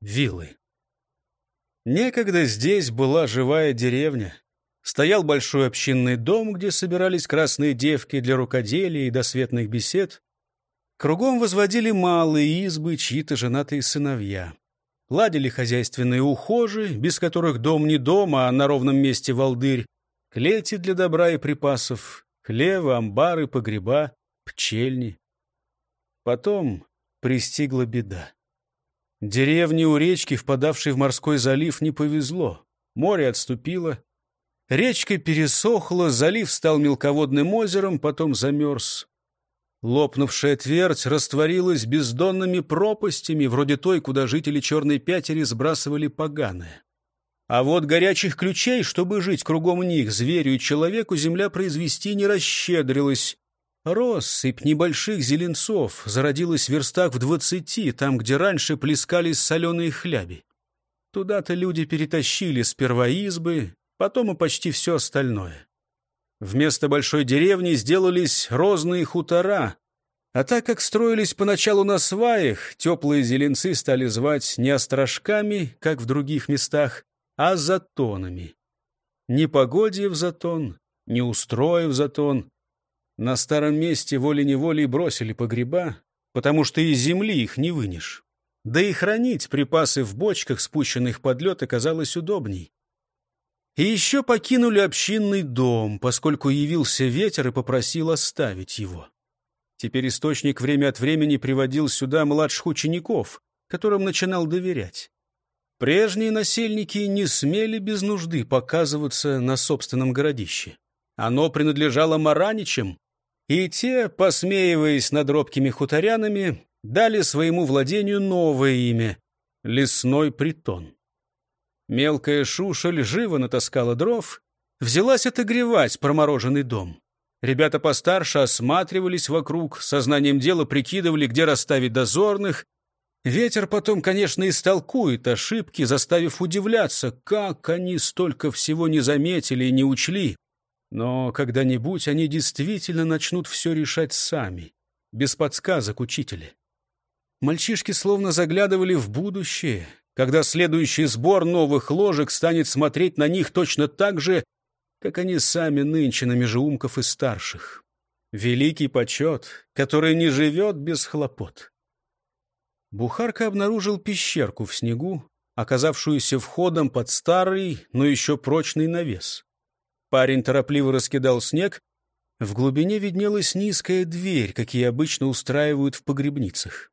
вилы. Некогда здесь была живая деревня. Стоял большой общинный дом, где собирались красные девки для рукоделия и досветных бесед. Кругом возводили малые избы чьи-то женатые сыновья. Ладили хозяйственные ухожи, без которых дом не дом, а на ровном месте волдырь, клети для добра и припасов, хлевы, амбары, погреба, пчельни. Потом пристигла беда. Деревне у речки, впадавшей в морской залив, не повезло. Море отступило. Речка пересохла, залив стал мелководным озером, потом замерз. Лопнувшая твердь растворилась бездонными пропастями, вроде той, куда жители Черной Пятери сбрасывали поганое. А вот горячих ключей, чтобы жить кругом них, зверю и человеку, земля произвести не расщедрилась. Россыпь небольших зеленцов зародилась в верстах в двадцати, там, где раньше плескались соленые хляби. Туда-то люди перетащили сперва избы, потом и почти все остальное. Вместо большой деревни сделались розные хутора, а так как строились поначалу на сваях, теплые зеленцы стали звать не острожками, как в других местах, а затонами. Ни погоде в затон, ни устроив затон — на старом месте волей-неволей бросили погреба, потому что из земли их не вынешь. Да и хранить припасы в бочках, спущенных под лед, оказалось удобней. И еще покинули общинный дом, поскольку явился ветер и попросил оставить его. Теперь источник время от времени приводил сюда младших учеников, которым начинал доверять. Прежние насельники не смели без нужды показываться на собственном городище. Оно принадлежало Мараничам, и те, посмеиваясь над робкими хуторянами, дали своему владению новое имя — лесной притон. Мелкая шушель живо натаскала дров, взялась отогревать промороженный дом. Ребята постарше осматривались вокруг, сознанием дела прикидывали, где расставить дозорных. Ветер потом, конечно, истолкует ошибки, заставив удивляться, как они столько всего не заметили и не учли. Но когда-нибудь они действительно начнут все решать сами, без подсказок учителя. Мальчишки словно заглядывали в будущее, когда следующий сбор новых ложек станет смотреть на них точно так же, как они сами нынче на межеумков и старших. Великий почет, который не живет без хлопот. Бухарка обнаружил пещерку в снегу, оказавшуюся входом под старый, но еще прочный навес. Парень торопливо раскидал снег. В глубине виднелась низкая дверь, какие обычно устраивают в погребницах.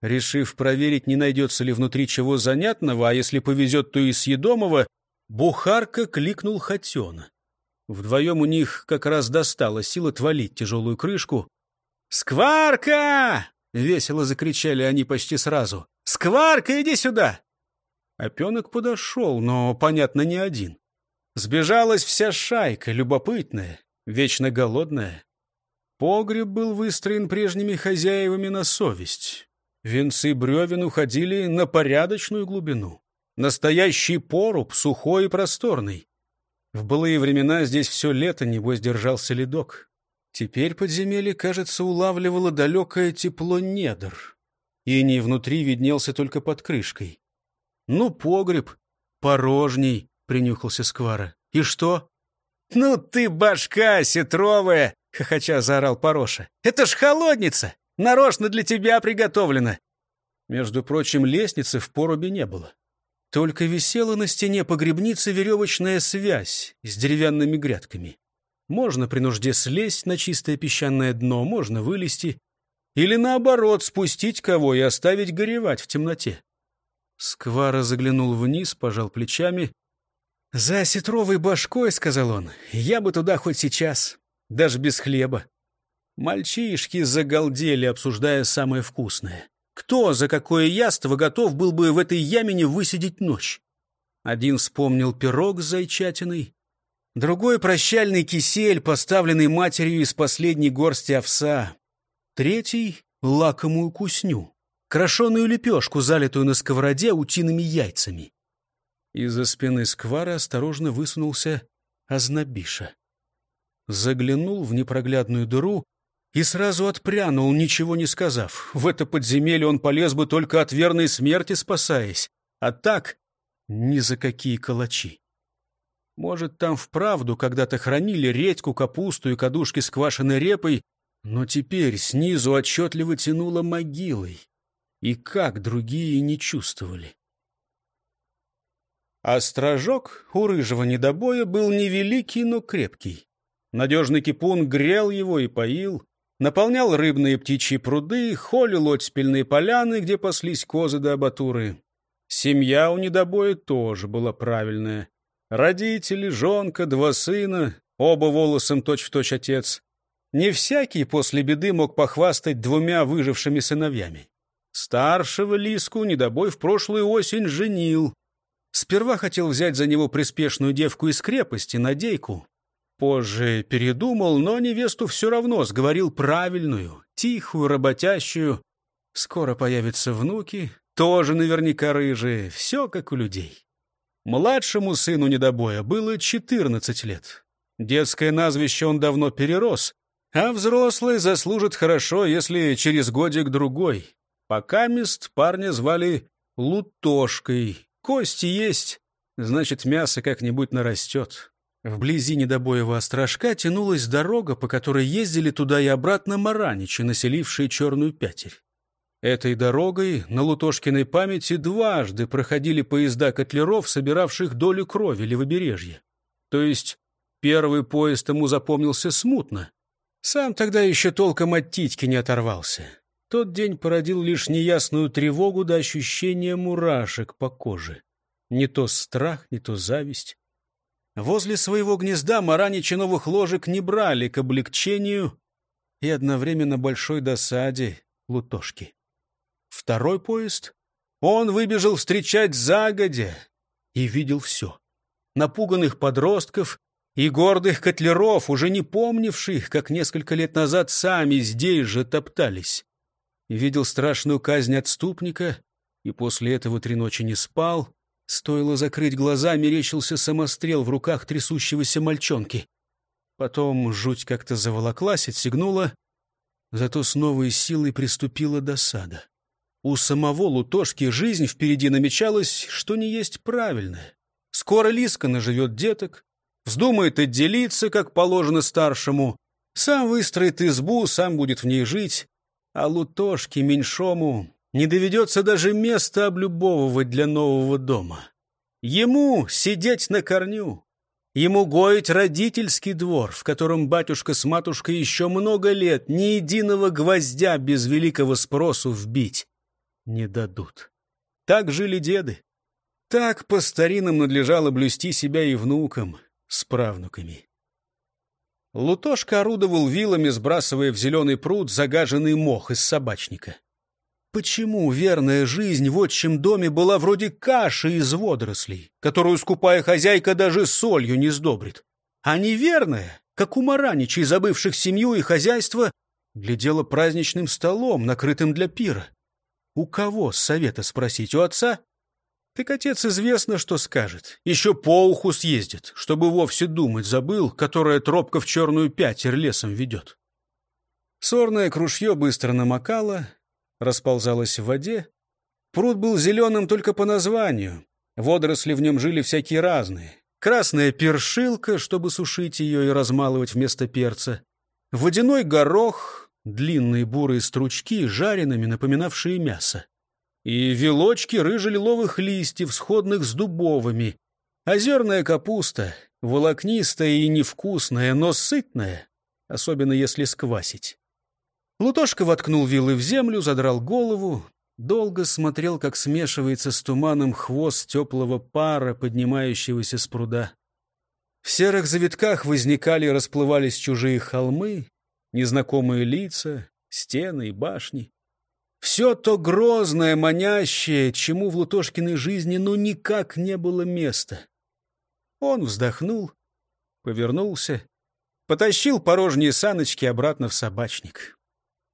Решив проверить, не найдется ли внутри чего занятного, а если повезет, то и съедомого, Бухарка кликнул Хотена. Вдвоем у них как раз достала сила твалить тяжелую крышку. «Скварка!» — весело закричали они почти сразу. «Скварка, иди сюда!» Опенок подошел, но, понятно, не один. Сбежалась вся шайка, любопытная, вечно голодная. Погреб был выстроен прежними хозяевами на совесть. Венцы бревен уходили на порядочную глубину. Настоящий поруб, сухой и просторный. В былые времена здесь все лето, небось, держался ледок. Теперь подземелье, кажется, улавливало далекое тепло недр. И не внутри виднелся только под крышкой. Ну, погреб, порожний, — принюхался Сквара. «И что?» «Ну ты башка сетровая!» — хохоча заорал Пороша. «Это ж холодница! Нарочно для тебя приготовлена!» Между прочим, лестницы в порубе не было. Только висела на стене погребницы веревочная связь с деревянными грядками. Можно при нужде слезть на чистое песчаное дно, можно вылезти. Или наоборот, спустить кого и оставить горевать в темноте. Сквара заглянул вниз, пожал плечами — «За сетровой башкой, — сказал он, — я бы туда хоть сейчас, даже без хлеба». Мальчишки загалдели, обсуждая самое вкусное. Кто за какое яство готов был бы в этой ямине высидеть ночь? Один вспомнил пирог с зайчатиной, другой — прощальный кисель, поставленный матерью из последней горсти овса, третий — лакомую кусню, крошеную лепешку, залитую на сковороде утиными яйцами. Из-за спины сквара осторожно высунулся Азнабиша. Заглянул в непроглядную дыру и сразу отпрянул, ничего не сказав. В это подземелье он полез бы только от верной смерти спасаясь. А так ни за какие калачи. Может, там вправду когда-то хранили редьку, капусту и кадушки с квашеной репой, но теперь снизу отчетливо тянуло могилой. И как другие не чувствовали. А стражок у рыжего недобоя был невеликий, но крепкий. Надежный кипун грел его и поил, наполнял рыбные птичьи пруды, холил оттепельные поляны, где паслись козы да абатуры. Семья у недобоя тоже была правильная. Родители, жонка, два сына, оба волосом точь-в-точь точь отец. Не всякий после беды мог похвастать двумя выжившими сыновьями. Старшего Лиску недобой в прошлую осень женил. Сперва хотел взять за него приспешную девку из крепости, Надейку. Позже передумал, но невесту все равно сговорил правильную, тихую, работящую. Скоро появятся внуки, тоже наверняка рыжие, все как у людей. Младшему сыну недобоя было 14 лет. Детское назвище он давно перерос, а взрослый заслужит хорошо, если через годик-другой. Пока мест парня звали Лутошкой. Кости есть, значит, мясо как-нибудь нарастет. Вблизи недобоева острожка тянулась дорога, по которой ездили туда и обратно мараничи, населившие Черную Пятерь. Этой дорогой на Лутошкиной памяти дважды проходили поезда котлеров, собиравших долю крови левобережья. То есть первый поезд ему запомнился смутно. Сам тогда еще толком от титьки не оторвался. Тот день породил лишь неясную тревогу до ощущения мурашек по коже. Не то страх, не то зависть. Возле своего гнезда мараничи новых ложек не брали к облегчению и одновременно большой досаде Лутошки. Второй поезд он выбежал встречать загодя и видел все. Напуганных подростков и гордых котлеров, уже не помнивших, как несколько лет назад сами здесь же топтались. И видел страшную казнь отступника, и после этого три ночи не спал. Стоило закрыть глаза, мерещился самострел в руках трясущегося мальчонки. Потом жуть как-то заволоклась, отсигнула, зато с новой силой приступила досада. У самого Лутошки жизнь впереди намечалась, что не есть правильное. Скоро Лиска наживет деток, вздумает отделиться, как положено старшему, сам выстроит избу, сам будет в ней жить, а Лутошке меньшому не доведется даже места облюбовывать для нового дома. Ему сидеть на корню, ему гоить родительский двор, в котором батюшка с матушкой еще много лет ни единого гвоздя без великого спросу вбить не дадут. Так жили деды. Так по старинам надлежало блюсти себя и внукам с правнуками. Лутошка орудовал вилами, сбрасывая в зеленый пруд загаженный мох из собачника. Почему верная жизнь в отчим доме была вроде каши из водорослей, которую скупая хозяйка даже солью не сдобрит? А неверная, как у мараничей, забывших семью и хозяйство, глядела праздничным столом, накрытым для пира. У кого совета спросить? У отца? Так отец известно, что скажет. Еще по уху съездит, чтобы вовсе думать забыл, которая тропка в черную пятер лесом ведет. Сорное кружье быстро намокало, расползалось в воде. Пруд был зеленым только по названию. Водоросли в нем жили всякие разные. Красная першилка, чтобы сушить ее и размалывать вместо перца. Водяной горох, длинные бурые стручки, жареными, напоминавшие мясо. И вилочки рыжелиловых листьев, сходных с дубовыми. Озерная капуста, волокнистая и невкусная, но сытная, особенно если сквасить. Лутошка воткнул вилы в землю, задрал голову, долго смотрел, как смешивается с туманом хвост теплого пара, поднимающегося с пруда. В серых завитках возникали и расплывались чужие холмы, незнакомые лица, стены и башни. Все то грозное, манящее, чему в Лутошкиной жизни ну никак не было места. Он вздохнул, повернулся, потащил порожние саночки обратно в собачник.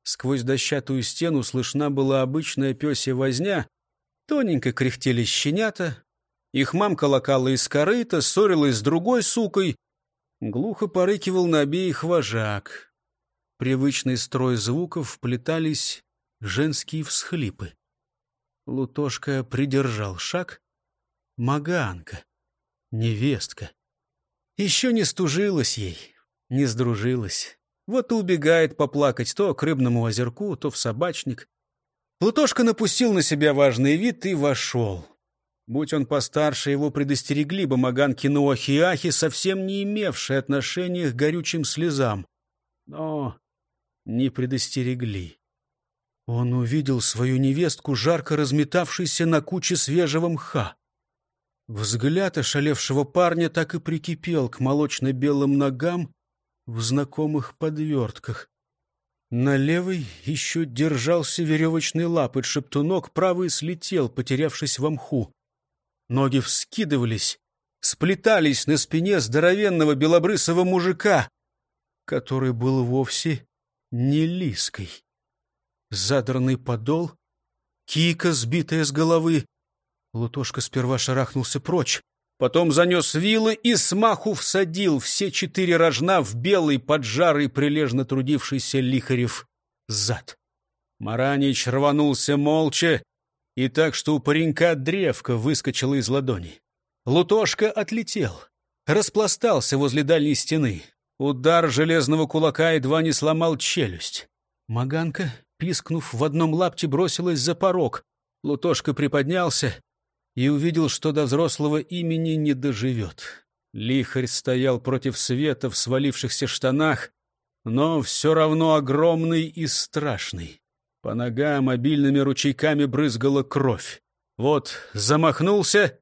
Сквозь дощатую стену слышна была обычная пёсья возня, тоненько кряхтели щенята, их мамка лакала из корыта, ссорилась с другой сукой, глухо порыкивал на обеих вожак привычный строй звуков вплетались женские всхлипы. Лутошка придержал шаг, Маганка, невестка. Еще не стужилась ей, не сдружилась. Вот и убегает поплакать то к рыбному озерку, то в собачник. Плутошка напустил на себя важный вид и вошел. Будь он постарше, его предостерегли бы Маганкины охи-ахи, совсем не имевшие отношения к горючим слезам. Но не предостерегли. Он увидел свою невестку, жарко разметавшейся на куче свежего мха. Взгляд ошалевшего парня так и прикипел к молочно-белым ногам в знакомых подвертках. На левой еще держался веревочный лапоть шептунок, правый слетел, потерявшись в мху. Ноги вскидывались, сплетались на спине здоровенного белобрысого мужика, который был вовсе не лиской. Задранный подол, кика, сбитая с головы. Лутошка сперва шарахнулся прочь, потом занес вилы и смаху всадил все четыре рожна в белый, поджарый, прилежно трудившийся Лихарев зад. Маранич рванулся молча, и так, что у паренька древко выскочило из ладони. Лутошка отлетел, распластался возле дальней стены. Удар железного кулака едва не сломал челюсть. Маганка, пискнув в одном лапте, бросилась за порог. Лутошка приподнялся и увидел, что до взрослого имени не доживет. Лихарь стоял против света в свалившихся штанах, но все равно огромный и страшный. По ногам обильными ручейками брызгала кровь. Вот замахнулся.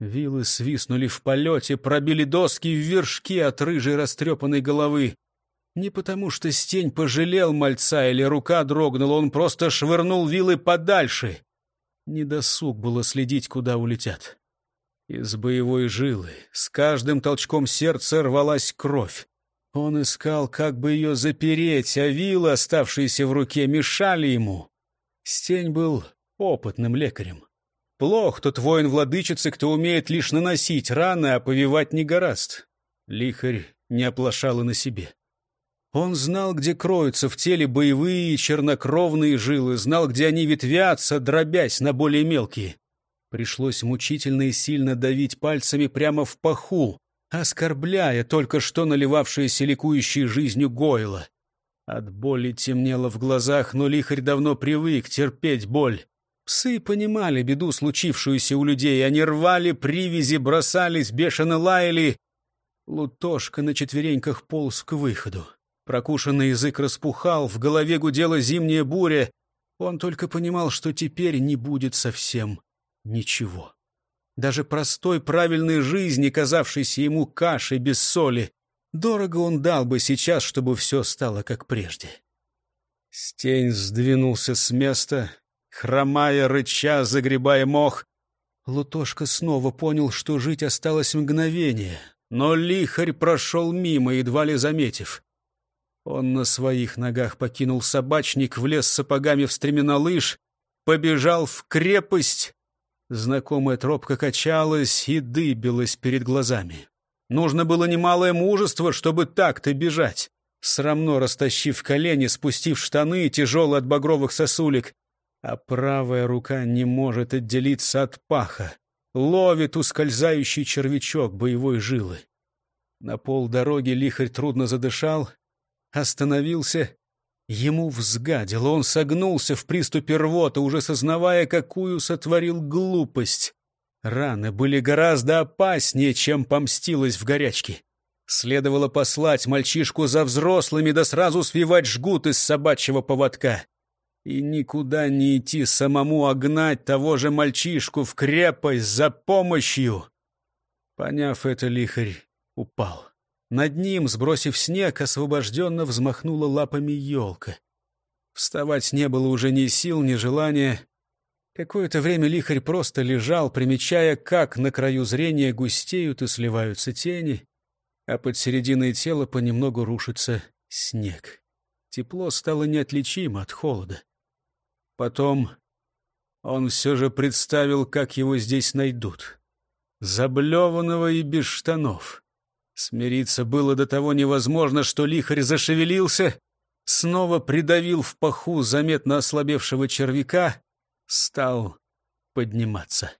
Вилы свистнули в полете, пробили доски в вершки от рыжей растрепанной головы. Не потому что Стень пожалел мальца или рука дрогнула, он просто швырнул вилы подальше. Недосуг было следить, куда улетят. Из боевой жилы с каждым толчком сердца рвалась кровь. Он искал, как бы ее запереть, а вилы, оставшиеся в руке, мешали ему. Стень был опытным лекарем. Плох тот воин владычицы, кто умеет лишь наносить раны, а повивать не гораст. Лихарь не оплошал и на себе. Он знал, где кроются в теле боевые чернокровные жилы, знал, где они ветвятся, дробясь на более мелкие. Пришлось мучительно и сильно давить пальцами прямо в паху, оскорбляя только что наливавшееся ликующей жизнью Гойла. От боли темнело в глазах, но лихарь давно привык терпеть боль. Псы понимали беду, случившуюся у людей. Они рвали привязи, бросались, бешено лаяли. Лутошка на четвереньках полз к выходу. Прокушенный язык распухал, в голове гудела зимняя буря. Он только понимал, что теперь не будет совсем ничего даже простой правильной жизни, казавшейся ему кашей без соли. Дорого он дал бы сейчас, чтобы все стало как прежде. Стень сдвинулся с места, хромая, рыча, загребая мох. Лутошка снова понял, что жить осталось мгновение, но лихарь прошел мимо, едва ли заметив. Он на своих ногах покинул собачник, влез сапогами в стремена лыж, побежал в крепость Знакомая тропка качалась и дыбилась перед глазами. Нужно было немалое мужество, чтобы так-то бежать. Срамно растащив колени, спустив штаны, тяжелые от багровых сосулек. А правая рука не может отделиться от паха. Ловит ускользающий червячок боевой жилы. На пол дороги лихарь трудно задышал, остановился Ему взгадило, он согнулся в приступе рвота, уже сознавая, какую сотворил глупость. Раны были гораздо опаснее, чем помстилась в горячке. Следовало послать мальчишку за взрослыми, да сразу свивать жгут из собачьего поводка. И никуда не идти самому, а гнать того же мальчишку в крепость за помощью. Поняв это, лихарь упал. Над ним, сбросив снег, освобожденно взмахнула лапами елка. Вставать не было уже ни сил, ни желания. Какое-то время лихарь просто лежал, примечая, как на краю зрения густеют и сливаются тени, а под серединой тела понемногу рушится снег. Тепло стало неотличимо от холода. Потом он все же представил, как его здесь найдут. Заблеванного и без штанов. Смириться было до того невозможно, что лихарь зашевелился, снова придавил в паху заметно ослабевшего червяка, стал подниматься.